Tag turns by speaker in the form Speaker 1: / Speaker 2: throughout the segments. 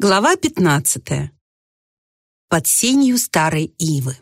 Speaker 1: Глава 15. Под сенью старой ивы.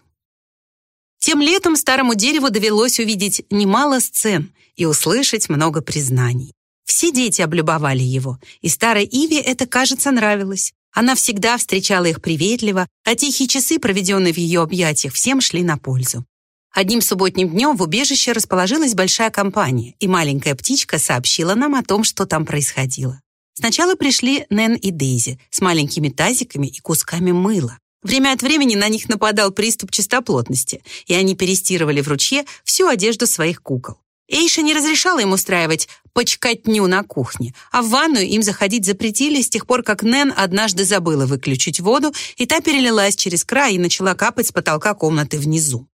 Speaker 1: Тем летом старому дереву довелось увидеть немало сцен и услышать много признаний. Все дети облюбовали его, и старой иве это, кажется, нравилось. Она всегда встречала их приветливо, а тихие часы, проведенные в ее объятиях, всем шли на пользу. Одним субботним днем в убежище расположилась большая компания, и маленькая птичка сообщила нам о том, что там происходило. Сначала пришли Нэн и Дейзи с маленькими тазиками и кусками мыла. Время от времени на них нападал приступ чистоплотности, и они перестирывали в ручье всю одежду своих кукол. Эйша не разрешала им устраивать почкотню на кухне, а в ванную им заходить запретили с тех пор, как Нэн однажды забыла выключить воду, и та перелилась через край и начала капать с потолка комнаты внизу.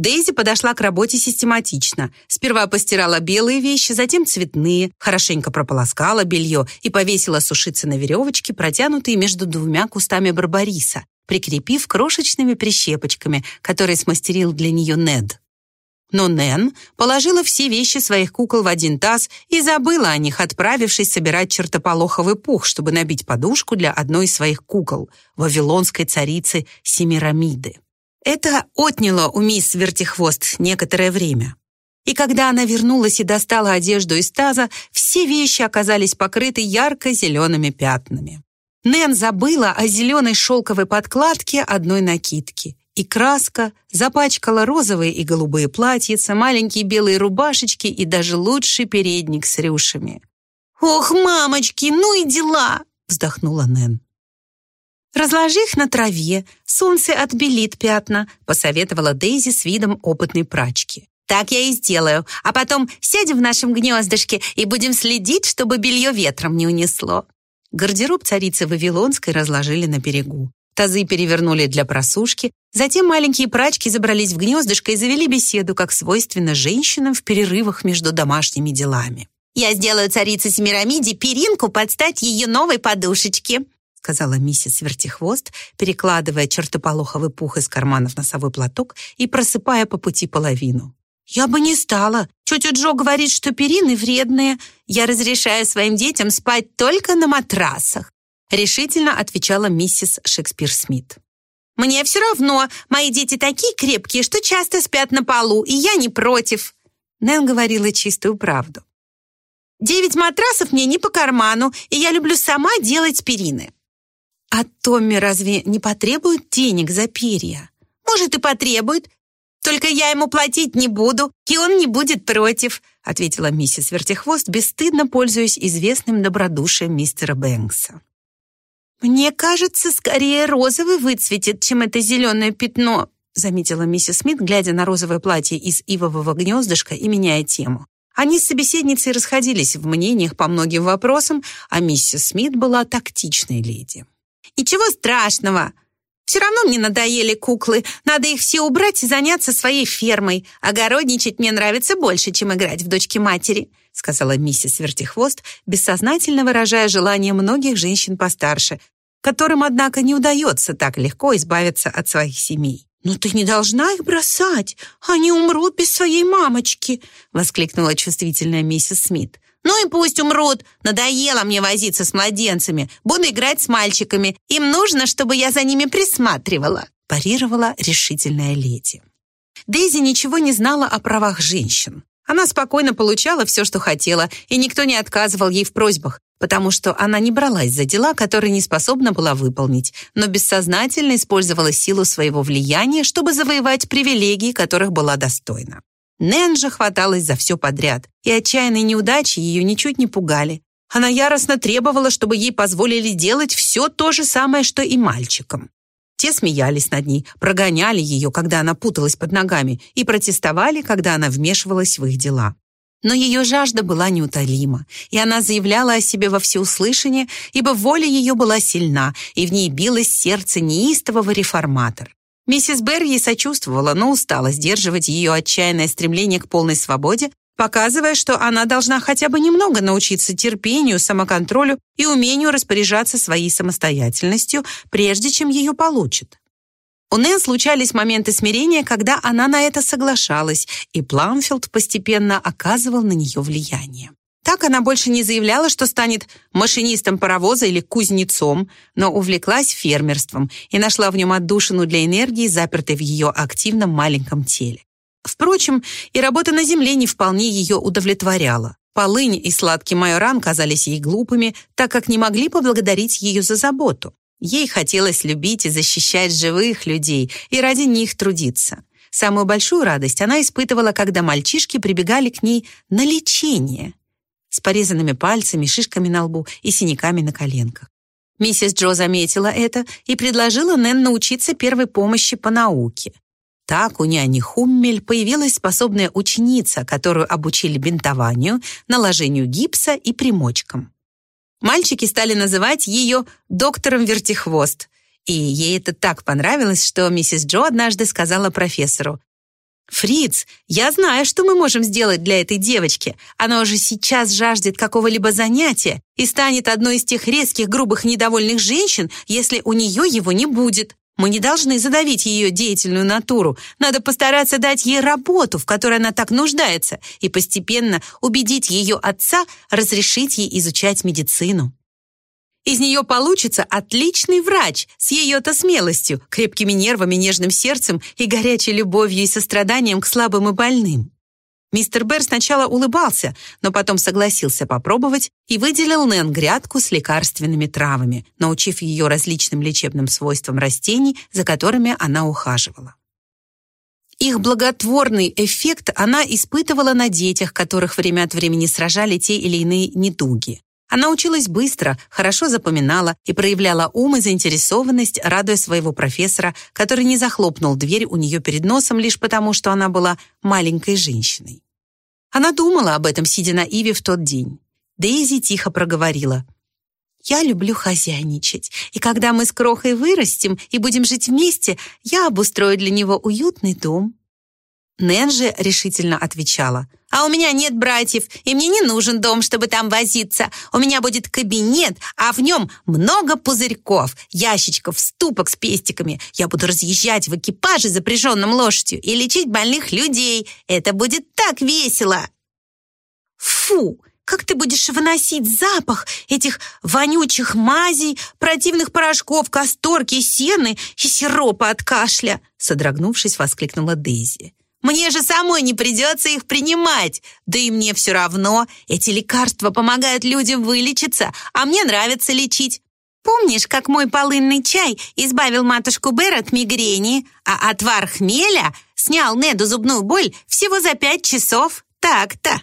Speaker 1: Дейзи подошла к работе систематично. Сперва постирала белые вещи, затем цветные, хорошенько прополоскала белье и повесила сушиться на веревочке, протянутые между двумя кустами барбариса, прикрепив крошечными прищепочками, которые смастерил для нее Нед. Но Нэн положила все вещи своих кукол в один таз и забыла о них, отправившись собирать чертополоховый пух, чтобы набить подушку для одной из своих кукол, вавилонской царицы Семирамиды. Это отняло у мисс Вертихвост некоторое время. И когда она вернулась и достала одежду из таза, все вещи оказались покрыты ярко-зелеными пятнами. Нэн забыла о зеленой шелковой подкладке одной накидки. И краска запачкала розовые и голубые платьица, маленькие белые рубашечки и даже лучший передник с рюшами. «Ох, мамочки, ну и дела!» вздохнула Нэн. «Разложи их на траве, солнце отбелит пятна», посоветовала Дейзи с видом опытной прачки. «Так я и сделаю, а потом сядем в нашем гнездышке и будем следить, чтобы белье ветром не унесло». Гардероб царицы Вавилонской разложили на берегу. Тазы перевернули для просушки, затем маленькие прачки забрались в гнездышко и завели беседу, как свойственно женщинам в перерывах между домашними делами. «Я сделаю царице Семирамиде перинку под стать ее новой подушечке», сказала миссис Вертихвост, перекладывая чертополоховый пух из кармана в носовой платок и просыпая по пути половину. «Я бы не стала. Тетя Джо говорит, что перины вредные. Я разрешаю своим детям спать только на матрасах», решительно отвечала миссис Шекспир-Смит. «Мне все равно. Мои дети такие крепкие, что часто спят на полу, и я не против». Нэн говорила чистую правду. «Девять матрасов мне не по карману, и я люблю сама делать перины». А Томми разве не потребует денег за перья? Может, и потребует. Только я ему платить не буду, и он не будет против, ответила миссис Вертихвост, бесстыдно пользуясь известным добродушием мистера Бэнкса. «Мне кажется, скорее розовый выцветит, чем это зеленое пятно», заметила миссис Смит, глядя на розовое платье из ивового гнездышка и меняя тему. Они с собеседницей расходились в мнениях по многим вопросам, а миссис Смит была тактичной леди. Ничего страшного. Все равно мне надоели куклы. Надо их все убрать и заняться своей фермой. Огородничать мне нравится больше, чем играть в дочки-матери», сказала миссис Вертихвост, бессознательно выражая желание многих женщин постарше, которым, однако, не удается так легко избавиться от своих семей. «Но ты не должна их бросать. Они умрут без своей мамочки», воскликнула чувствительная миссис Смит. Ну и пусть умрут. Надоело мне возиться с младенцами. Буду играть с мальчиками. Им нужно, чтобы я за ними присматривала», парировала решительная леди. Дейзи ничего не знала о правах женщин. Она спокойно получала все, что хотела, и никто не отказывал ей в просьбах, потому что она не бралась за дела, которые не способна была выполнить, но бессознательно использовала силу своего влияния, чтобы завоевать привилегии, которых была достойна. Нэн же хваталась за все подряд, и отчаянные неудачи ее ничуть не пугали. Она яростно требовала, чтобы ей позволили делать все то же самое, что и мальчикам. Те смеялись над ней, прогоняли ее, когда она путалась под ногами, и протестовали, когда она вмешивалась в их дела. Но ее жажда была неутолима, и она заявляла о себе во всеуслышание, ибо воля ее была сильна, и в ней билось сердце неистового реформатора. Миссис Берр ей сочувствовала, но устала сдерживать ее отчаянное стремление к полной свободе, показывая, что она должна хотя бы немного научиться терпению, самоконтролю и умению распоряжаться своей самостоятельностью, прежде чем ее получит. У Нэн случались моменты смирения, когда она на это соглашалась, и Пламфилд постепенно оказывал на нее влияние. Так она больше не заявляла, что станет машинистом паровоза или кузнецом, но увлеклась фермерством и нашла в нем отдушину для энергии, запертой в ее активном маленьком теле. Впрочем, и работа на земле не вполне ее удовлетворяла. Полынь и сладкий майоран казались ей глупыми, так как не могли поблагодарить ее за заботу. Ей хотелось любить и защищать живых людей и ради них трудиться. Самую большую радость она испытывала, когда мальчишки прибегали к ней на лечение с порезанными пальцами, шишками на лбу и синяками на коленках. Миссис Джо заметила это и предложила Нэн научиться первой помощи по науке. Так у няни Хуммель появилась способная ученица, которую обучили бинтованию, наложению гипса и примочкам. Мальчики стали называть ее доктором Вертихвост, и ей это так понравилось, что миссис Джо однажды сказала профессору, «Фриц, я знаю, что мы можем сделать для этой девочки. Она уже сейчас жаждет какого-либо занятия и станет одной из тех резких, грубых, недовольных женщин, если у нее его не будет. Мы не должны задавить ее деятельную натуру. Надо постараться дать ей работу, в которой она так нуждается, и постепенно убедить ее отца разрешить ей изучать медицину. Из нее получится отличный врач с ее-то смелостью, крепкими нервами, нежным сердцем и горячей любовью и состраданием к слабым и больным. Мистер Берр сначала улыбался, но потом согласился попробовать и выделил Нэн грядку с лекарственными травами, научив ее различным лечебным свойствам растений, за которыми она ухаживала. Их благотворный эффект она испытывала на детях, которых время от времени сражали те или иные недуги. Она училась быстро, хорошо запоминала и проявляла ум и заинтересованность, радуя своего профессора, который не захлопнул дверь у нее перед носом лишь потому, что она была маленькой женщиной. Она думала об этом, сидя на Иве в тот день. Дейзи тихо проговорила. «Я люблю хозяйничать, и когда мы с Крохой вырастем и будем жить вместе, я обустрою для него уютный дом». Нэн же решительно отвечала – а у меня нет братьев, и мне не нужен дом, чтобы там возиться. У меня будет кабинет, а в нем много пузырьков, ящичков, ступок с пестиками. Я буду разъезжать в экипаже, запряженном лошадью, и лечить больных людей. Это будет так весело!» «Фу!» Как ты будешь выносить запах этих вонючих мазей, противных порошков, касторки, сены и сиропа от кашля?» Содрогнувшись, воскликнула Дейзи. Мне же самой не придется их принимать. Да и мне все равно. Эти лекарства помогают людям вылечиться, а мне нравится лечить. Помнишь, как мой полынный чай избавил матушку Бэр от мигрени, а отвар хмеля снял Неду зубную боль всего за пять часов? Так-то.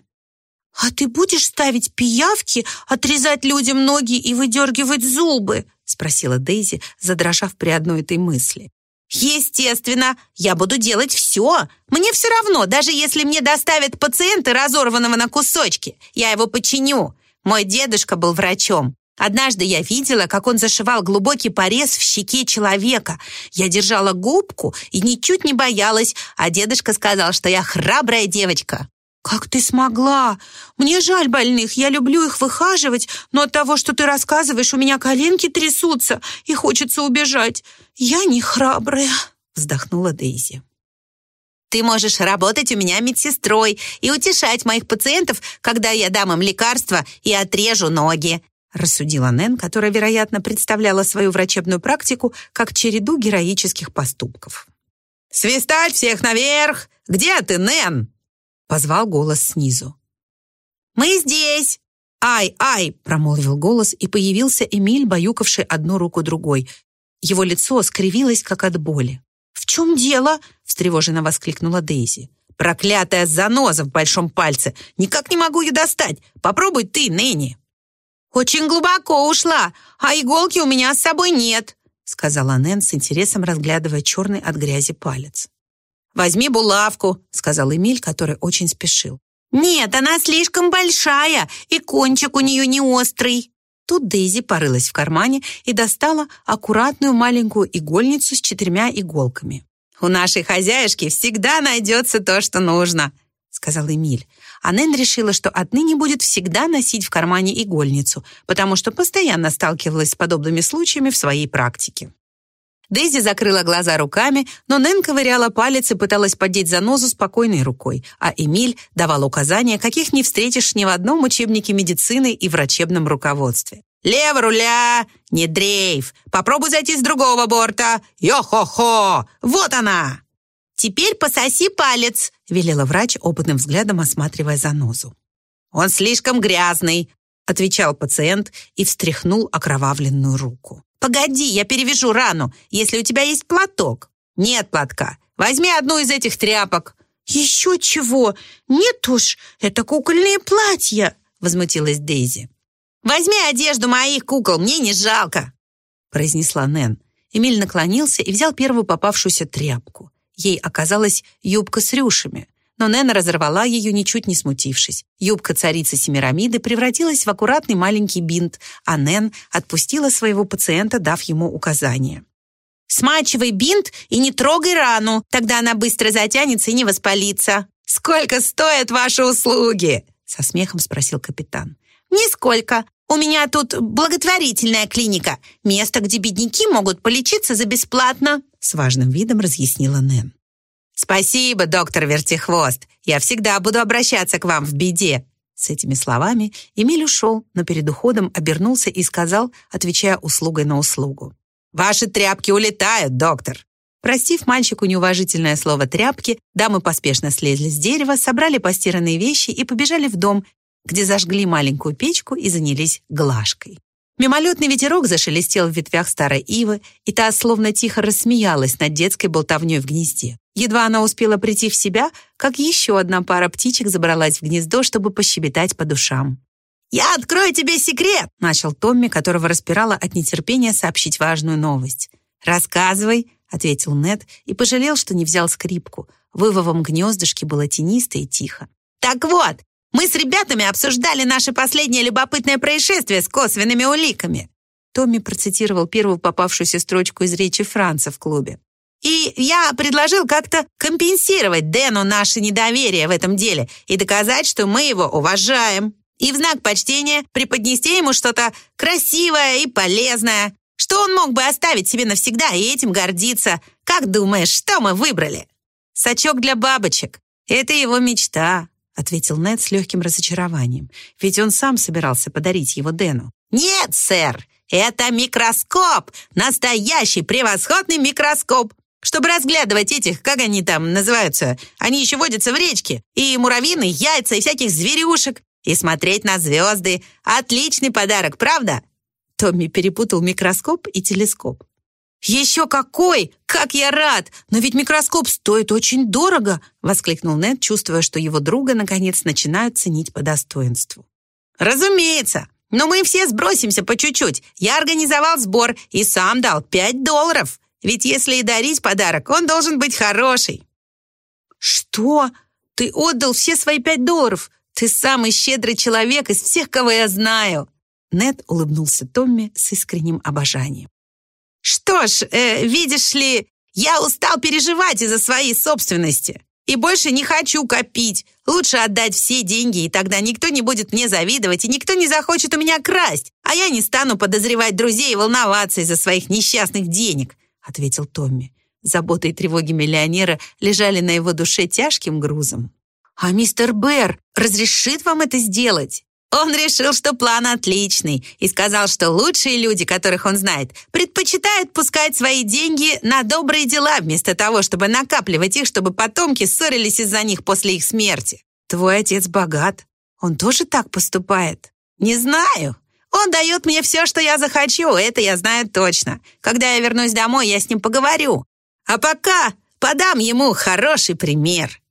Speaker 1: «А ты будешь ставить пиявки, отрезать людям ноги и выдергивать зубы?» спросила Дейзи, задрожав при одной этой мысли. Естественно, я буду делать все. Мне все равно, даже если мне доставят пациента, разорванного на кусочки. Я его починю. Мой дедушка был врачом. Однажды я видела, как он зашивал глубокий порез в щеке человека. Я держала губку и ничуть не боялась, а дедушка сказал, что я храбрая девочка. «Как ты смогла? Мне жаль больных, я люблю их выхаживать, но от того, что ты рассказываешь, у меня коленки трясутся и хочется убежать. Я не храбрая», — вздохнула Дейзи. «Ты можешь работать у меня медсестрой и утешать моих пациентов, когда я дам им лекарства и отрежу ноги», рассудила Нэн, которая, вероятно, представляла свою врачебную практику как череду героических поступков. «Свистать всех наверх! Где ты, Нэн?» Позвал голос снизу. «Мы здесь!» «Ай, ай!» — промолвил голос, и появился Эмиль, баюкавший одну руку другой. Его лицо скривилось, как от боли. «В чем дело?» — встревоженно воскликнула Дейзи. «Проклятая заноза в большом пальце! Никак не могу ее достать! Попробуй ты, Нэнни!» «Очень глубоко ушла, а иголки у меня с собой нет», сказала Нэн с интересом, разглядывая черный от грязи палец. «Возьми булавку», — сказал Эмиль, который очень спешил. «Нет, она слишком большая, и кончик у нее не острый». Тут Дейзи порылась в кармане и достала аккуратную маленькую игольницу с четырьмя иголками. «У нашей хозяюшки всегда найдется то, что нужно», — сказал Эмиль. А Нэн решила, что отныне будет всегда носить в кармане игольницу, потому что постоянно сталкивалась с подобными случаями в своей практике. Дейзи закрыла глаза руками, но Нэн ковыряла палец и пыталась поддеть занозу спокойной рукой, а Эмиль давал указания, каких не встретишь ни в одном учебнике медицины и врачебном руководстве. «Лево руля! Не дрейф! Попробуй зайти с другого борта! Йо-хо-хо! Вот она!» «Теперь пососи палец», — велела врач, опытным взглядом осматривая занозу. «Он слишком грязный», — отвечал пациент и встряхнул окровавленную руку. «Погоди, я перевяжу рану, если у тебя есть платок». «Нет платка. Возьми одну из этих тряпок».
Speaker 2: «Еще чего? Нет уж, это кукольные платья», — возмутилась Дейзи.
Speaker 1: «Возьми одежду моих кукол, мне не жалко», — произнесла Нэн. Эмиль наклонился и взял первую попавшуюся тряпку. Ей оказалась юбка с рюшами, но Нэн разорвала ее, ничуть не смутившись. Юбка царицы Семирамиды превратилась в аккуратный маленький бинт, а Нэн отпустила своего пациента, дав ему указание. «Смачивай бинт и не трогай рану, тогда она быстро затянется и не воспалится». «Сколько стоят ваши услуги?» со смехом спросил капитан. «Нисколько. У меня тут благотворительная клиника, место, где бедняки могут полечиться за бесплатно», с важным видом разъяснила Нэн. «Спасибо, доктор Вертихвост. Я всегда буду обращаться к вам в беде». С этими словами Эмиль ушел, но перед уходом обернулся и сказал, отвечая услугой на услугу. «Ваши тряпки улетают, доктор». Простив мальчику неуважительное слово «тряпки», дамы поспешно слезли с дерева, собрали постиранные вещи и побежали в дом, где зажгли маленькую печку и занялись глажкой. Мимолетный ветерок зашелестел в ветвях старой ивы, и та словно тихо рассмеялась над детской болтовней в гнезде. Едва она успела прийти в себя, как еще одна пара птичек забралась в гнездо, чтобы пощебетать по душам. «Я открою тебе секрет!» — начал Томми, которого распирало от нетерпения сообщить важную новость. «Рассказывай!» — ответил Нед и пожалел, что не взял скрипку. В ивовом гнездышке было тенисто и тихо. «Так вот, мы с ребятами обсуждали наше последнее любопытное происшествие с косвенными уликами». Томми процитировал первую попавшуюся строчку из речи Франца в клубе. «И я предложил как-то компенсировать Дэну наше недоверие в этом деле и доказать, что мы его уважаем. И в знак почтения преподнести ему что-то красивое и полезное, что он мог бы оставить себе навсегда и этим гордиться. Как думаешь, что мы выбрали?» «Сачок для бабочек. Это его мечта ответил Нед с легким разочарованием, ведь он сам собирался подарить его Дэну. «Нет, сэр, это микроскоп! Настоящий превосходный микроскоп! Чтобы разглядывать этих, как они там называются, они еще водятся в речке, и муравьины, яйца, и всяких зверюшек, и смотреть на звезды. Отличный подарок, правда?» Томми перепутал микроскоп и телескоп. «Еще какой! Как я рад! Но ведь микроскоп стоит очень дорого!» — воскликнул Нед, чувствуя, что его друга наконец начинают ценить по достоинству. «Разумеется! Но мы все сбросимся по чуть-чуть. Я организовал сбор и сам дал пять долларов. Ведь если и дарить подарок, он должен быть хороший». «Что? Ты отдал все свои пять долларов? Ты самый щедрый человек из всех, кого я знаю!» Нед улыбнулся Томми с искренним обожанием. Что ж, э, видишь ли, я устал переживать из-за своей собственности. И больше не хочу копить. Лучше отдать все деньги, и тогда никто не будет мне завидовать, и никто не захочет у меня красть. А я не стану подозревать друзей и волноваться из-за своих несчастных денег», — ответил Томми. Заботы и тревоги миллионера лежали на его душе тяжким грузом. «А мистер Бэр разрешит вам это сделать?» Он решил, что план отличный, и сказал, что лучшие люди, которых он знает, предпочитают пускать свои деньги на добрые дела, вместо того, чтобы накапливать их, чтобы потомки ссорились из-за них после их смерти. Твой отец богат. Он тоже так поступает? Не знаю. Он дает мне все, что я захочу, это я знаю точно. Когда я вернусь домой, я с ним поговорю. А пока подам ему хороший пример.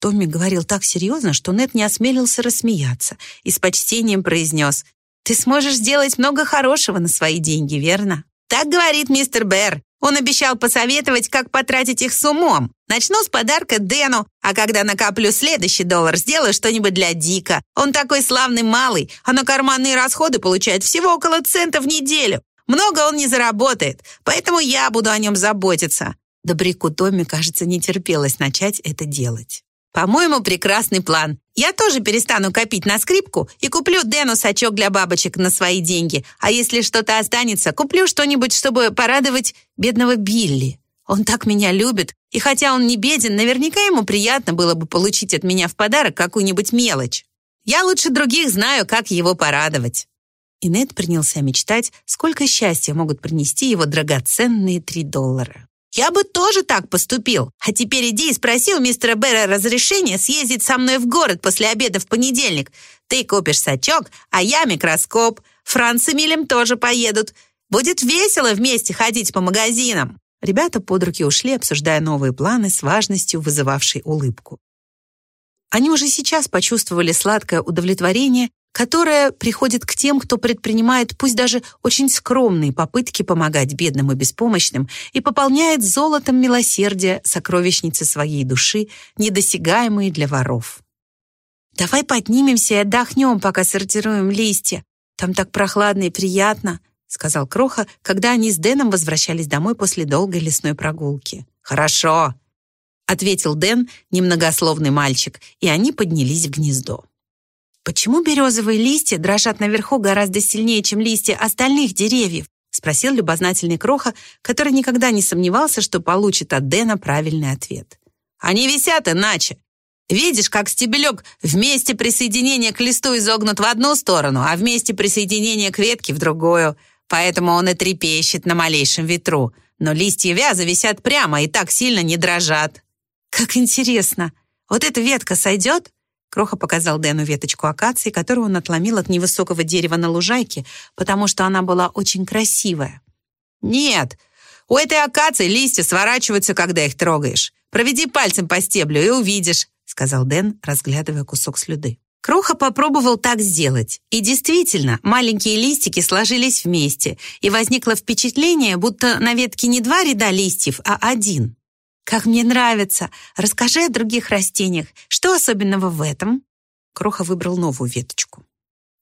Speaker 1: Томми говорил так серьезно, что Нед не осмелился рассмеяться и с почтением произнес «Ты сможешь сделать много хорошего на свои деньги, верно?» «Так говорит мистер Бэр. Он обещал посоветовать, как потратить их с умом. Начну с подарка Дэну, а когда накоплю следующий доллар, сделаю что-нибудь для Дика. Он такой славный малый, а на карманные расходы получает всего около цента в неделю. Много он не заработает, поэтому я буду о нем заботиться». Добряку Томми, кажется, не терпелось начать это делать. По-моему, прекрасный план. Я тоже перестану копить на скрипку и куплю Дэну сачок для бабочек на свои деньги. А если что-то останется, куплю что-нибудь, чтобы порадовать бедного Билли. Он так меня любит, и хотя он не беден, наверняка ему приятно было бы получить от меня в подарок какую-нибудь мелочь. Я лучше других знаю, как его порадовать». И принялся мечтать, сколько счастья могут принести его драгоценные три доллара. «Я бы тоже так поступил. А теперь иди и спроси у мистера Бэра разрешения съездить со мной в город после обеда в понедельник. Ты купишь сачок, а я микроскоп. Франц и Милем тоже поедут. Будет весело вместе ходить по магазинам». Ребята под руки ушли, обсуждая новые планы с важностью, вызывавшей улыбку. Они уже сейчас почувствовали сладкое удовлетворение, которое приходит к тем, кто предпринимает пусть даже очень скромные попытки помогать бедным и беспомощным и пополняет золотом милосердия сокровищницы своей души, недосягаемые для воров. «Давай поднимемся и отдохнем, пока сортируем листья. Там так прохладно и приятно», сказал Кроха, когда они с Дэном возвращались домой после долгой лесной прогулки. «Хорошо», — ответил Дэн, немногословный мальчик, и они поднялись в гнездо. «Почему березовые листья дрожат наверху гораздо сильнее, чем листья остальных деревьев?» — спросил любознательный Кроха, который никогда не сомневался, что получит от Дэна правильный ответ. «Они висят иначе. Видишь, как стебелек вместе присоединения к листу изогнут в одну сторону, а вместе присоединения к ветке в другую поэтому он и трепещет на малейшем ветру. Но листья вяза висят прямо и так сильно не дрожат. «Как интересно! Вот эта ветка сойдет?» Кроха показал Дэну веточку акации, которую он отломил от невысокого дерева на лужайке, потому что она была очень красивая. «Нет, у этой акации листья сворачиваются, когда их трогаешь. Проведи пальцем по стеблю и увидишь», сказал Дэн, разглядывая кусок слюды. Кроха попробовал так сделать. И действительно, маленькие листики сложились вместе, и возникло впечатление, будто на ветке не два ряда листьев, а один. «Как мне нравится! Расскажи о других растениях. Что особенного в этом?» Кроха выбрал новую веточку.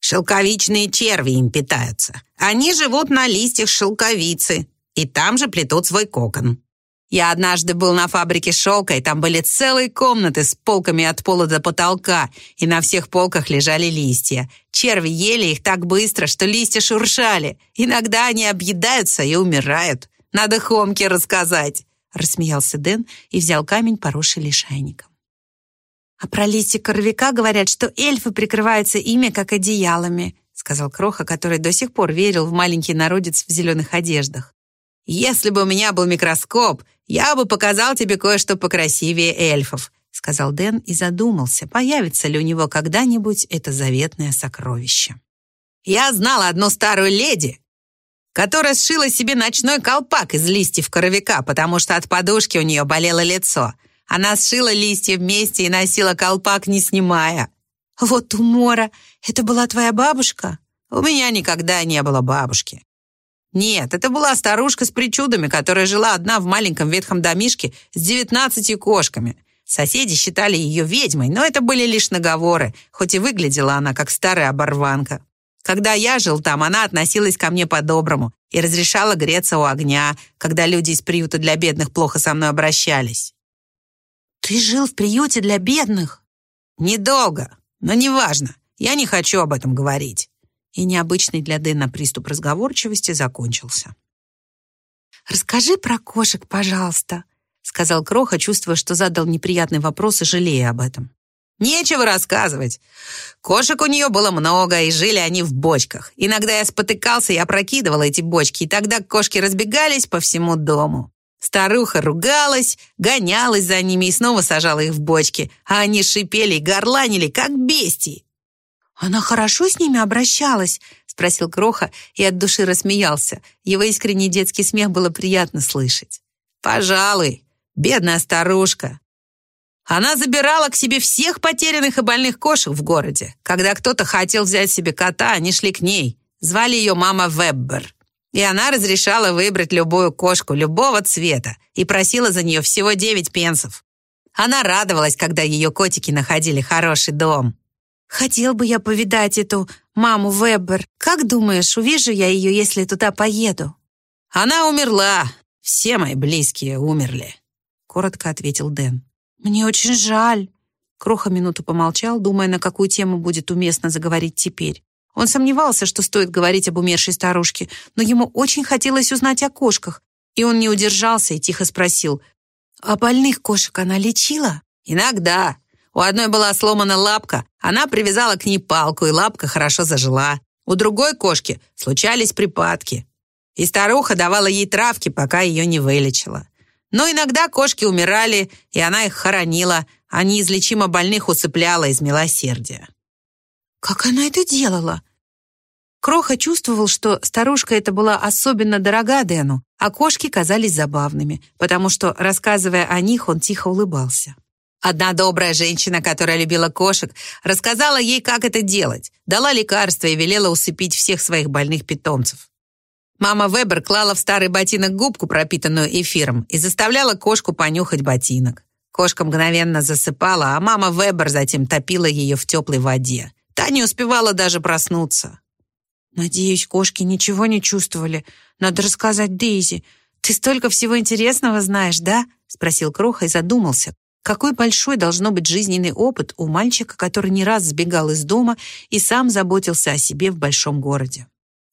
Speaker 1: «Шелковичные черви им питаются. Они живут на листьях шелковицы, и там же плетут свой кокон. Я однажды был на фабрике шелка, и там были целые комнаты с полками от пола до потолка, и на всех полках лежали листья. Черви ели их так быстро, что листья шуршали. Иногда они объедаются и умирают. Надо Хомке рассказать», — рассмеялся Дэн и взял камень, поросший лишайником. «А про листья коровика говорят, что эльфы прикрываются ими, как одеялами», — сказал Кроха, который до сих пор верил в маленький народец в зеленых одеждах. «Если бы у меня был микроскоп, я бы показал тебе кое-что покрасивее эльфов», сказал Дэн и задумался, появится ли у него когда-нибудь это заветное сокровище. «Я знала одну старую леди, которая сшила себе ночной колпак из листьев коровика, потому что от подушки у нее болело лицо. Она сшила листья вместе и носила колпак, не снимая. «Вот умора! Это была твоя бабушка?» «У меня никогда не было бабушки. Нет, это была старушка с причудами, которая жила одна в маленьком ветхом домишке с девятнадцатью кошками. Соседи считали ее ведьмой, но это были лишь наговоры, хоть и выглядела она как старая оборванка. Когда я жил там, она относилась ко мне по-доброму и разрешала греться у огня, когда люди из приюта для бедных плохо со мной обращались. «Ты жил в приюте для бедных?» «Недолго, но неважно. Я не хочу об этом говорить и необычный для Дэна приступ разговорчивости закончился. «Расскажи про кошек, пожалуйста», — сказал Кроха, чувствуя, что задал неприятный вопрос и жалея об этом. «Нечего рассказывать. Кошек у нее было много, и жили они в бочках. Иногда я спотыкался и опрокидывал эти бочки, и тогда кошки разбегались по всему дому. Старуха ругалась, гонялась за ними и снова сажала их в бочки, а они шипели и горланили, как бестии. «Она хорошо с ними обращалась?» — спросил Кроха и от души рассмеялся. Его искренний детский смех было приятно слышать. «Пожалуй, бедная старушка. Она забирала к себе всех потерянных и больных кошек в городе. Когда кто-то хотел взять себе кота, они шли к ней. Звали ее мама Веббер. И она разрешала выбрать любую кошку любого цвета и просила за нее всего 9 пенсов. Она радовалась, когда ее котики находили хороший дом. Хотел бы я повидать эту маму Вебер. Как думаешь, увижу я ее, если туда поеду? Она умерла. Все мои близкие умерли, коротко ответил Дэн. Мне очень жаль. Кроха минуту помолчал, думая, на какую тему будет уместно заговорить теперь. Он сомневался, что стоит говорить об умершей старушке, но ему очень хотелось узнать о кошках, и он не удержался и тихо спросил, «А больных кошек она лечила?»
Speaker 3: «Иногда. У одной была сломана лапка, она привязала к ней палку, и лапка хорошо зажила. У другой кошки случались припадки, и старуха давала ей травки, пока ее не вылечила. Но иногда кошки умирали, и она их хоронила, а неизлечимо больных усыпляла из милосердия».
Speaker 1: «Как она это делала?» Кроха чувствовал, что старушка эта была особенно дорога Дэну, а кошки казались забавными, потому что, рассказывая о них, он тихо улыбался.
Speaker 3: Одна добрая женщина, которая любила кошек, рассказала ей, как это делать, дала лекарства и велела усыпить всех своих больных питомцев. Мама Вебер клала в старый ботинок губку, пропитанную эфиром, и заставляла кошку понюхать ботинок. Кошка мгновенно засыпала, а мама Вебер затем топила ее в теплой воде. Та не успевала даже проснуться.
Speaker 1: «Надеюсь, кошки ничего не чувствовали. Надо рассказать Дейзи. Ты столько всего интересного знаешь, да?» — спросил Кроха и задумался. Какой большой должно быть жизненный опыт у мальчика, который не раз сбегал из дома и сам заботился о себе в большом городе.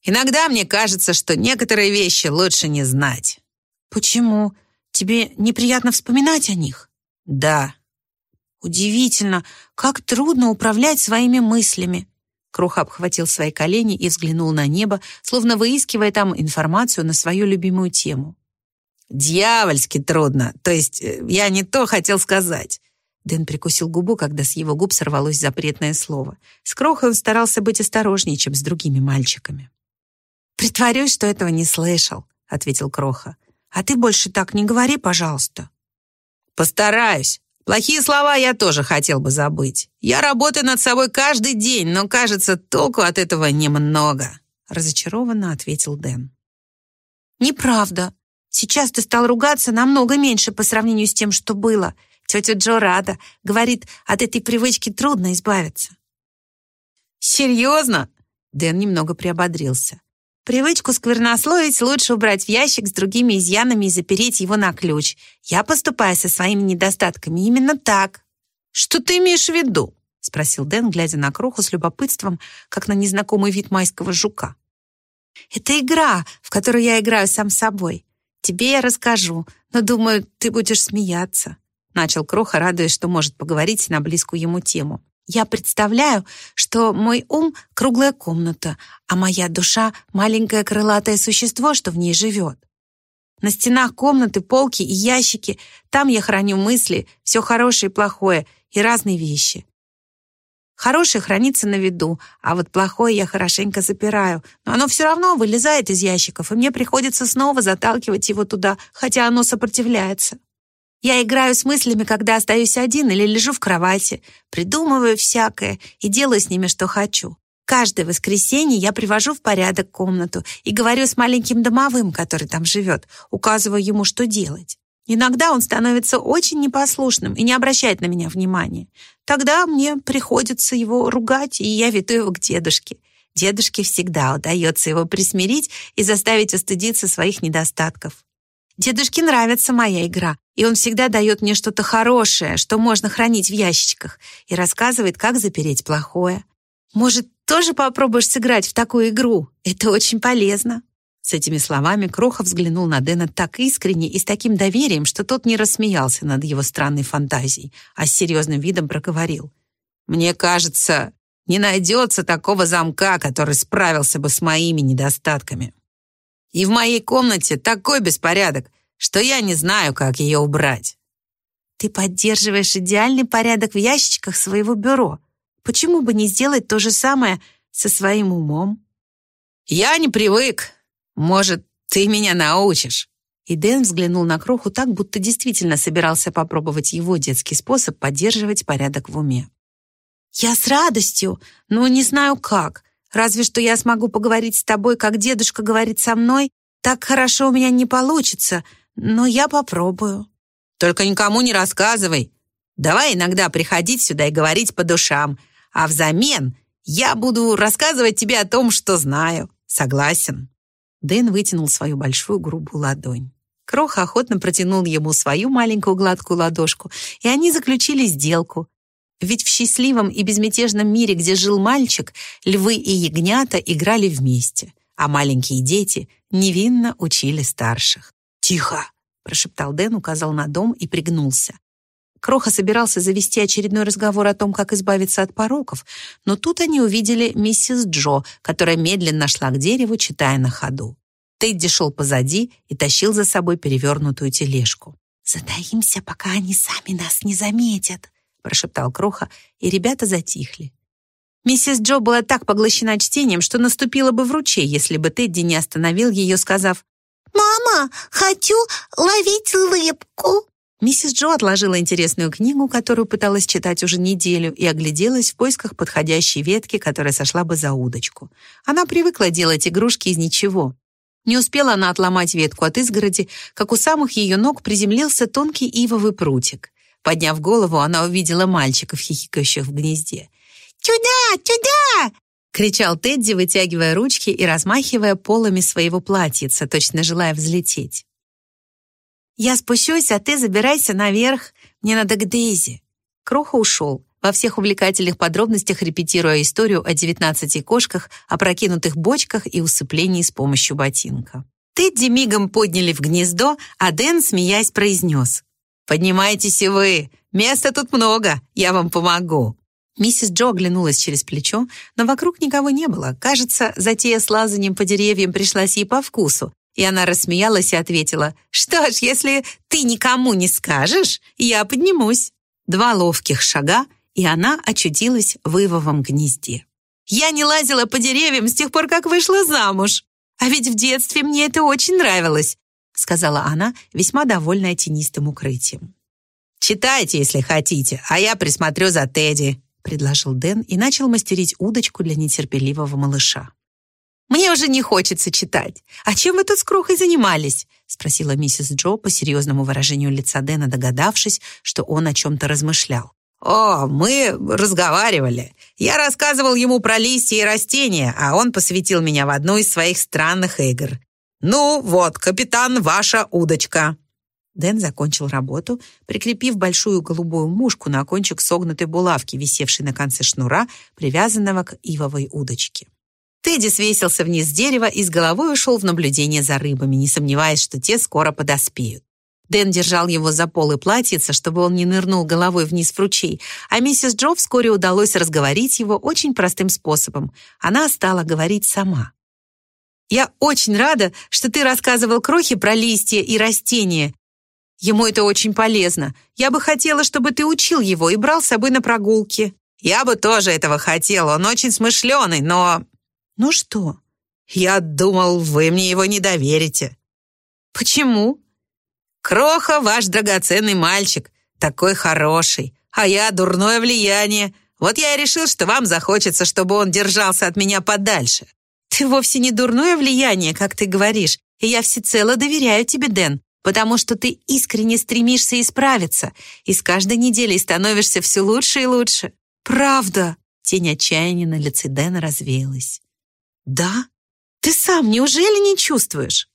Speaker 3: «Иногда мне кажется, что некоторые вещи лучше не знать».
Speaker 1: «Почему? Тебе неприятно вспоминать о них?»
Speaker 3: «Да».
Speaker 1: «Удивительно, как трудно управлять своими мыслями», Кроха обхватил свои колени и взглянул на небо, словно выискивая там информацию на свою любимую тему.
Speaker 3: «Дьявольски трудно. То есть э, я не то хотел сказать».
Speaker 1: Дэн прикусил губу, когда с его губ сорвалось запретное слово. С Крохой он старался быть осторожнее, чем с другими мальчиками. «Притворюсь, что этого не слышал», — ответил Кроха. «А ты больше так не говори, пожалуйста».
Speaker 3: «Постараюсь. Плохие слова я тоже хотел бы забыть. Я работаю над собой каждый день, но, кажется, толку от этого немного», — разочарованно ответил Дэн.
Speaker 1: «Неправда. Сейчас ты стал ругаться намного меньше по сравнению с тем, что было. Тетя Джо рада. Говорит, от этой привычки трудно избавиться».
Speaker 3: «Серьезно?»
Speaker 1: Дэн немного приободрился. Привычку сквернословить лучше убрать в ящик с другими изъянами и запереть его на ключ. Я поступаю со своими недостатками именно так.
Speaker 3: Что ты имеешь в виду?
Speaker 1: спросил Дэн, глядя на кроху с любопытством, как на незнакомый вид майского жука. Это игра, в которую я играю сам собой. Тебе я расскажу, но думаю, ты будешь смеяться. Начал Кроха, радуясь, что может поговорить на близкую ему тему. Я представляю, что мой ум — круглая комната, а моя душа — маленькое крылатое существо, что в ней живет. На стенах комнаты полки и ящики. Там я храню мысли, все хорошее и плохое, и разные вещи. Хорошее хранится на виду, а вот плохое я хорошенько запираю. Но оно все равно вылезает из ящиков, и мне приходится снова заталкивать его туда, хотя оно сопротивляется. Я играю с мыслями, когда остаюсь один или лежу в кровати, придумываю всякое и делаю с ними, что хочу. Каждое воскресенье я привожу в порядок комнату и говорю с маленьким домовым, который там живет, указываю ему, что делать. Иногда он становится очень непослушным и не обращает на меня внимания. Тогда мне приходится его ругать, и я веду его к дедушке. Дедушке всегда удается его присмирить и заставить устыдиться своих недостатков. Дедушке нравится моя игра, и он всегда дает мне что-то хорошее, что можно хранить в ящичках, и рассказывает, как запереть плохое. Может, тоже попробуешь сыграть в такую игру? Это очень полезно». С этими словами Кроха взглянул на Дэна так искренне и с таким доверием, что тот не рассмеялся над его странной фантазией, а с серьезным видом проговорил.
Speaker 3: «Мне кажется, не найдется такого замка, который справился бы с моими недостатками». И в моей комнате такой беспорядок, что я не знаю, как ее убрать.
Speaker 1: Ты поддерживаешь идеальный порядок в ящичках своего бюро. Почему бы не сделать то же самое со своим умом?
Speaker 3: Я не привык. Может, ты меня научишь?
Speaker 1: И Дэн взглянул на Кроху так, будто действительно собирался попробовать его детский способ поддерживать порядок в уме. «Я с радостью, но не знаю как. Разве что я смогу поговорить с тобой, как дедушка говорит со мной. Так хорошо у меня не получится, но я попробую».
Speaker 3: «Только никому не рассказывай. Давай иногда приходить сюда и говорить по душам, а взамен я буду рассказывать тебе о том, что знаю. Согласен?»
Speaker 1: Дэн вытянул свою большую грубую ладонь. Кроха охотно протянул ему свою маленькую гладкую ладошку, и они заключили сделку. Ведь в счастливом и безмятежном мире, где жил мальчик, львы и ягнята играли вместе, а маленькие дети невинно учили старших.
Speaker 3: «Тихо!» — прошептал Дэн, указал на дом и пригнулся.
Speaker 1: Кроха собирался завести очередной разговор о том, как избавиться от пороков, но тут они увидели миссис Джо, которая медленно шла к дереву, читая на ходу. Тедди шел позади и тащил за собой перевернутую тележку.
Speaker 2: «Затаимся, пока они сами нас не заметят»,
Speaker 1: прошептал Кроха, и ребята затихли. Миссис Джо была так поглощена чтением, что наступила бы в ручей, если бы Тедди не остановил ее, сказав
Speaker 2: «Мама, хочу ловить рыбку».
Speaker 1: Миссис Джо отложила интересную книгу, которую пыталась читать уже неделю, и огляделась в поисках подходящей ветки, которая сошла бы за удочку. Она привыкла делать игрушки из ничего. Не успела она отломать ветку от изгороди, как у самых ее ног приземлился тонкий ивовый прутик. Подняв голову, она увидела мальчиков, хихикающих в гнезде.
Speaker 2: «Туда! Туда!»
Speaker 1: — кричал Тедди, вытягивая ручки и размахивая полами своего платьица, точно желая взлететь. «Я спущусь, а ты забирайся наверх. Мне надо к Дейзи». Кроха ушел, во всех увлекательных подробностях репетируя историю о девятнадцати кошках, опрокинутых бочках и усыплении с помощью ботинка. Тедди мигом подняли в гнездо, а Дэн, смеясь, произнес. «Поднимайтесь и вы. Места тут много. Я вам помогу». Миссис Джо оглянулась через плечо, но вокруг никого не было. Кажется, затея с лазанием по деревьям пришлась ей по вкусу. И она рассмеялась и ответила, «Что ж, если ты никому не скажешь, я поднимусь». Два ловких шага, и она очутилась в ивовом гнезде. «Я не лазила по деревьям с тех пор, как вышла замуж. А ведь в детстве мне это очень нравилось сказала она, весьма довольная тенистым укрытием. «Читайте, если хотите, а я присмотрю за Тедди», предложил Дэн и начал мастерить удочку для нетерпеливого малыша. «Мне уже не хочется читать. А чем вы тут с Крохой занимались?» спросила миссис Джо по серьезному выражению лица Дэна, догадавшись, что он о чем-то размышлял. «О, мы разговаривали. Я рассказывал ему про листья и растения, а он посвятил меня в одну из своих странных игр. «Ну вот, капитан, ваша удочка!» Дэн закончил работу, прикрепив большую голубую мушку на кончик согнутой булавки, висевшей на конце шнура, привязанного к ивовой удочке. Тедди свесился вниз дерева и с головой ушел в наблюдение за рыбами, не сомневаясь, что те скоро подоспеют. Дэн держал его за полы платьица, чтобы он не нырнул головой вниз в ручей, а миссис Джо вскоре удалось разговорить его очень простым способом. Она стала говорить сама. Я очень рада, что ты рассказывал Крохе про листья и растения. Ему это очень полезно. Я бы хотела, чтобы ты учил его и брал с собой на прогулки. Я бы тоже этого хотела. Он очень смышленый, но... Ну что? Я думал, вы мне его не доверите. Почему? Кроха ваш драгоценный мальчик, такой хороший, а я дурное влияние. Вот я и решил, что вам захочется, чтобы он держался от меня подальше. Ты вовсе не дурное влияние, как ты говоришь, и я всецело доверяю тебе, Дэн, потому что ты искренне стремишься исправиться и с каждой неделей становишься все лучше и лучше. Правда!» Тень отчаяния на лице Дэна развеялась. «Да? Ты сам неужели не чувствуешь?»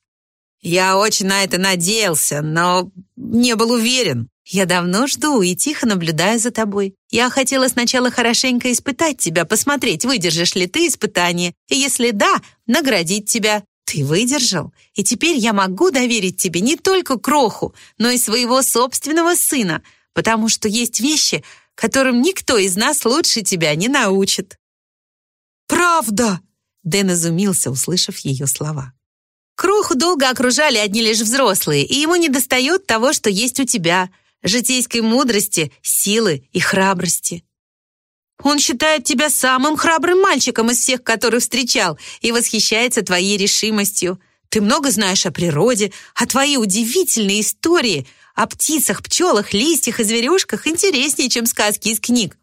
Speaker 1: «Я очень на это надеялся, но не был уверен. Я давно жду и тихо наблюдаю за тобой. Я хотела сначала хорошенько испытать тебя, посмотреть, выдержишь ли ты испытание, и если да, наградить тебя. Ты выдержал, и теперь я могу доверить тебе не только кроху, но и своего собственного сына, потому что есть вещи, которым никто из нас лучше тебя не научит». «Правда!» — Дэн изумился, услышав ее слова. Кроху долго окружали одни лишь взрослые, и ему недостает того, что есть у тебя житейской мудрости, силы и храбрости. Он считает тебя самым храбрым мальчиком из всех, которых встречал, и восхищается твоей решимостью. Ты много знаешь о природе, а твои удивительные истории о птицах, пчелах, листьях и зверюшках интереснее, чем сказки из книг.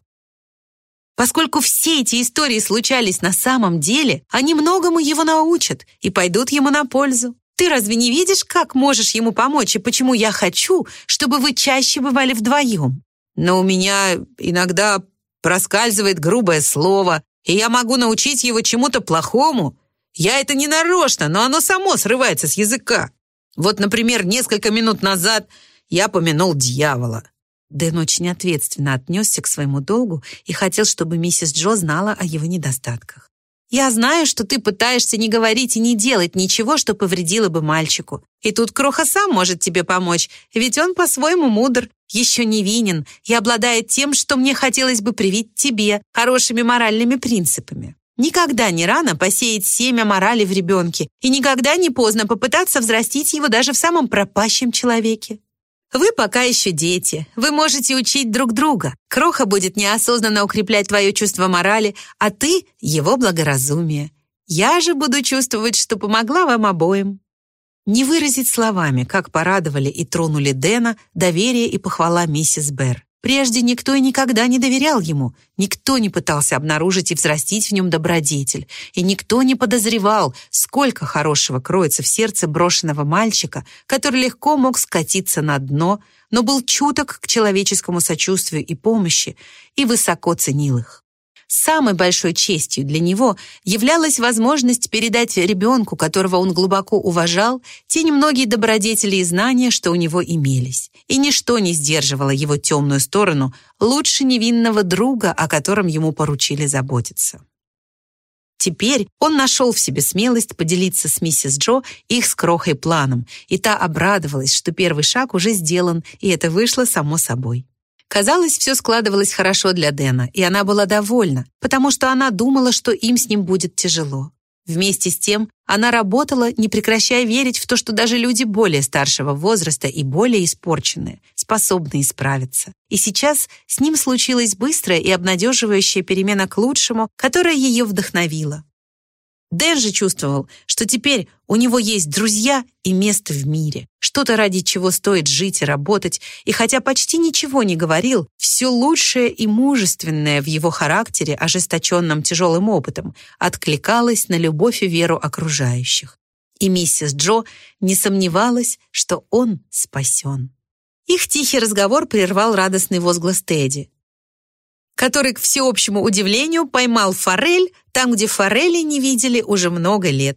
Speaker 1: Поскольку все эти истории случались на самом деле, они многому его научат и пойдут ему на пользу. Ты разве не видишь, как можешь ему помочь и почему я хочу, чтобы вы чаще бывали вдвоем? Но у меня иногда проскальзывает грубое слово, и я могу научить его чему-то плохому. Я это не нарочно, но оно само срывается с языка. Вот, например, несколько минут назад я помянул дьявола. Дэн очень ответственно отнесся к своему долгу и хотел, чтобы миссис Джо знала о его недостатках. «Я знаю, что ты пытаешься не говорить и не делать ничего, что повредило бы мальчику. И тут Кроха сам может тебе помочь, ведь он по-своему мудр, еще невинен и обладает тем, что мне хотелось бы привить тебе, хорошими моральными принципами. Никогда не рано посеять семя морали в ребенке, и никогда не поздно попытаться взрастить его даже в самом пропащем человеке. Вы пока еще дети. Вы можете учить друг друга. Кроха будет неосознанно укреплять твое чувство морали, а ты — его благоразумие. Я же буду чувствовать, что помогла вам обоим. Не выразить словами, как порадовали и тронули Дэна доверие и похвала миссис Берр. Прежде никто и никогда не доверял ему, никто не пытался обнаружить и взрастить в нем добродетель, и никто не подозревал, сколько хорошего кроется в сердце брошенного мальчика, который легко мог скатиться на дно, но был чуток к человеческому сочувствию и помощи и высоко ценил их. Самой большой честью для него являлась возможность передать ребенку, которого он глубоко уважал, те немногие добродетели и знания, что у него имелись. И ничто не сдерживало его темную сторону лучше невинного друга, о котором ему поручили заботиться. Теперь он нашел в себе смелость поделиться с миссис Джо их с Крохой планом, и та обрадовалась, что первый шаг уже сделан, и это вышло само собой. Казалось, все складывалось хорошо для Дэна, и она была довольна, потому что она думала, что им с ним будет тяжело. Вместе с тем, она работала, не прекращая верить в то, что даже люди более старшего возраста и более испорченные способны исправиться. И сейчас с ним случилась быстрая и обнадеживающая перемена к лучшему, которая ее вдохновила. Дэн же чувствовал, что теперь у него есть друзья и место в мире, что-то ради чего стоит жить и работать, и хотя почти ничего не говорил, все лучшее и мужественное в его характере, ожесточенном тяжелым опытом, откликалось на любовь и веру окружающих. И миссис Джо не сомневалась, что он спасен. Их тихий разговор прервал радостный возглас Тедди который, к всеобщему удивлению, поймал форель там, где форели не видели уже много лет.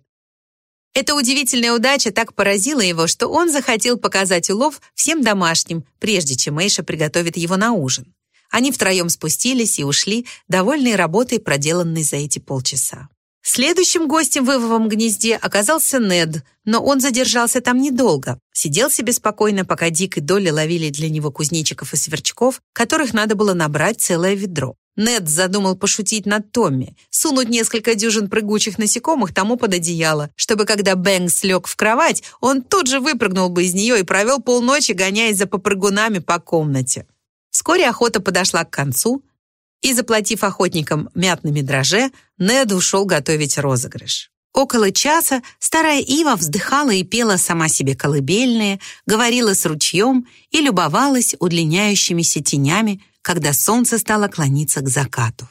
Speaker 1: Эта удивительная удача так поразила его, что он захотел показать улов всем домашним, прежде чем Эйша приготовит его на ужин. Они втроем спустились и ушли, довольные работой, проделанной за эти полчаса. Следующим гостем в Ивовом гнезде оказался Нед, но он задержался там недолго. Сидел себе спокойно, пока Дик и Долли ловили для него кузнечиков и сверчков, которых надо было набрать целое ведро. Нед задумал пошутить над Томми, сунуть несколько дюжин прыгучих насекомых тому под одеяло, чтобы когда Бэнгс лег в кровать, он тут же выпрыгнул бы из нее и провел полночи, гоняясь за попрыгунами по комнате. Вскоре охота подошла к концу, и, заплатив охотникам мятными дроже, Нед ушел готовить розыгрыш. Около часа старая Ива вздыхала и пела сама себе колыбельные, говорила с ручьем и любовалась удлиняющимися тенями, когда солнце стало клониться к закату.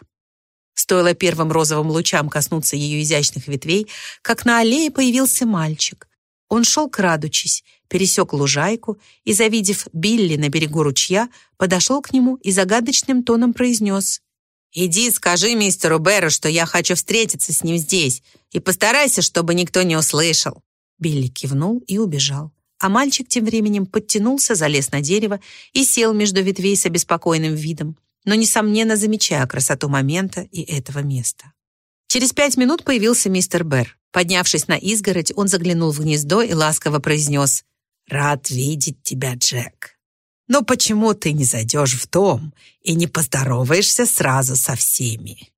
Speaker 1: Стоило первым розовым лучам коснуться ее изящных ветвей, как на аллее появился мальчик. Он шел крадучись, пересек лужайку и, завидев Билли на берегу ручья, подошел к нему и загадочным тоном произнес «Иди, скажи мистеру Берру, что я хочу встретиться с ним здесь, и постарайся, чтобы никто не услышал». Билли кивнул и убежал. А мальчик тем временем подтянулся, залез на дерево и сел между ветвей с обеспокоенным видом, но, несомненно, замечая красоту момента и этого места. Через пять минут появился мистер Берр. Поднявшись на изгородь, он заглянул в гнездо и ласково произнес «Рад видеть тебя, Джек. Но почему ты не зайдешь в дом и не поздороваешься сразу со всеми?»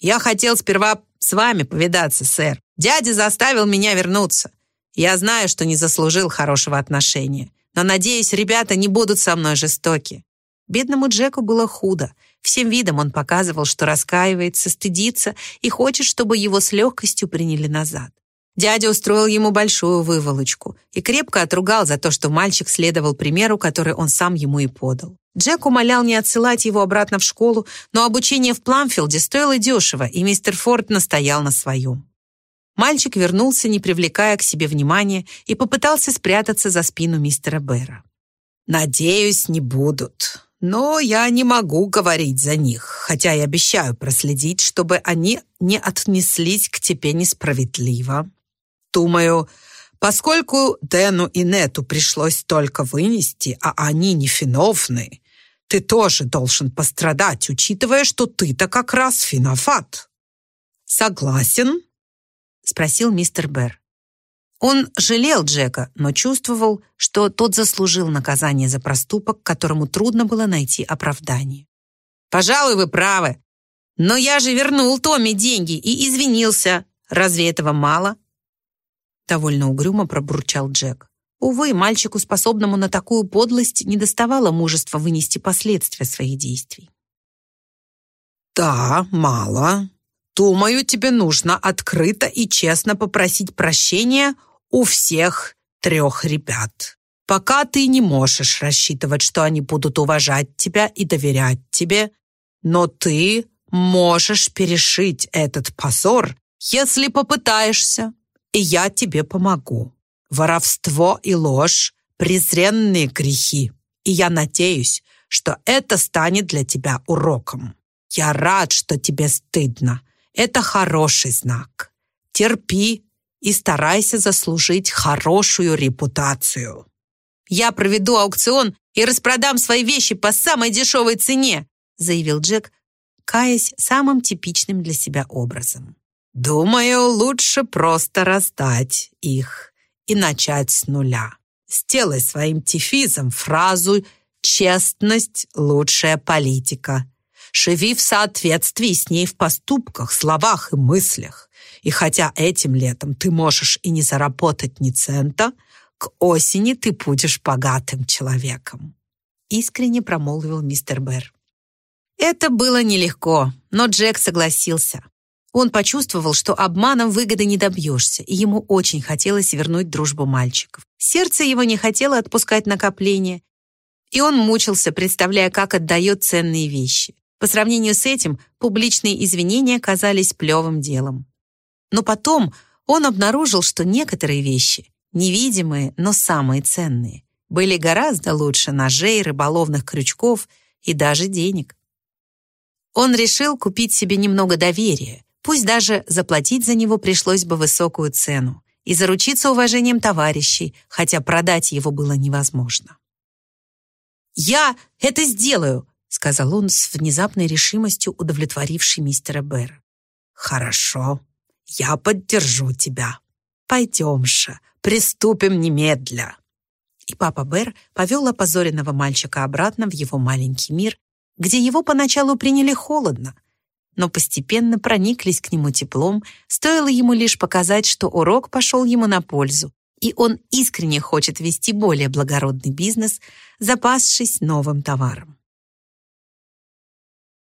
Speaker 1: «Я хотел сперва с вами повидаться, сэр. Дядя заставил меня вернуться. Я знаю, что не заслужил хорошего отношения, но, надеюсь, ребята не будут со мной жестоки». Бедному Джеку было худо. Всем видом он показывал, что раскаивается, стыдится и хочет, чтобы его с легкостью приняли назад. Дядя устроил ему большую выволочку и крепко отругал за то, что мальчик следовал примеру, который он сам ему и подал. Джек умолял не отсылать его обратно в школу, но обучение в Пламфилде стоило дешево, и мистер Форд настоял на своем. Мальчик вернулся, не привлекая к себе внимания, и попытался спрятаться за спину мистера Бэра. «Надеюсь, не будут. Но я не могу говорить за них, хотя и обещаю проследить, чтобы они не отнеслись к тебе несправедливо», Думаю, поскольку Дэну и Нету пришлось только вынести, а они не виновны,
Speaker 3: ты тоже должен пострадать, учитывая, что ты-то как раз финофат. Согласен? Спросил мистер Берр. Он жалел Джека, но чувствовал, что тот заслужил наказание за проступок, которому трудно было найти оправдание. «Пожалуй, вы правы. Но я же вернул Томми деньги и извинился. Разве этого мало?» Довольно угрюмо пробурчал Джек. Увы, мальчику, способному на такую подлость, не доставало мужества вынести последствия своих действий. «Да, мало. Думаю, тебе нужно открыто и честно попросить прощения у всех трех ребят. Пока ты не можешь рассчитывать, что они будут уважать тебя и доверять тебе, но ты можешь перешить этот позор, если попытаешься, и я тебе помогу. Воровство и ложь – презренные грехи, и я надеюсь, что это станет для тебя уроком. Я рад, что тебе стыдно. Это хороший знак. Терпи и старайся заслужить хорошую репутацию. Я проведу аукцион и распродам свои вещи по самой дешевой цене, заявил Джек, каясь самым типичным для себя образом. Думаю, лучше просто раздать их и начать с нуля. Сделай своим тифизом фразу «честность – лучшая политика». Живи в соответствии с ней в поступках, словах и мыслях. И хотя этим летом ты можешь и не заработать ни цента, к осени ты будешь богатым человеком. Искренне промолвил мистер Берр. Это было нелегко, но Джек согласился. Он почувствовал, что обманом выгоды не добьешься, и ему очень хотелось вернуть дружбу мальчиков. Сердце его не хотело отпускать накопления, и он мучился, представляя, как отдает ценные вещи. По сравнению с этим, публичные извинения казались плевым делом. Но потом он обнаружил, что некоторые вещи, невидимые, но самые ценные, были гораздо лучше ножей, рыболовных крючков и даже денег. Он решил купить себе немного доверия, Пусть даже заплатить за него пришлось бы высокую цену и заручиться уважением товарищей, хотя продать его было невозможно. «Я это сделаю!» — сказал он с внезапной решимостью, удовлетворивший мистера Бэра. «Хорошо, я поддержу тебя. Пойдем же, приступим немедля». И папа Бэр повел опозоренного мальчика обратно в его маленький мир, где его поначалу приняли холодно, но постепенно прониклись к нему теплом, стоило ему лишь показать, что урок пошел ему на пользу, и он искренне хочет вести более благородный бизнес, запасшись новым товаром.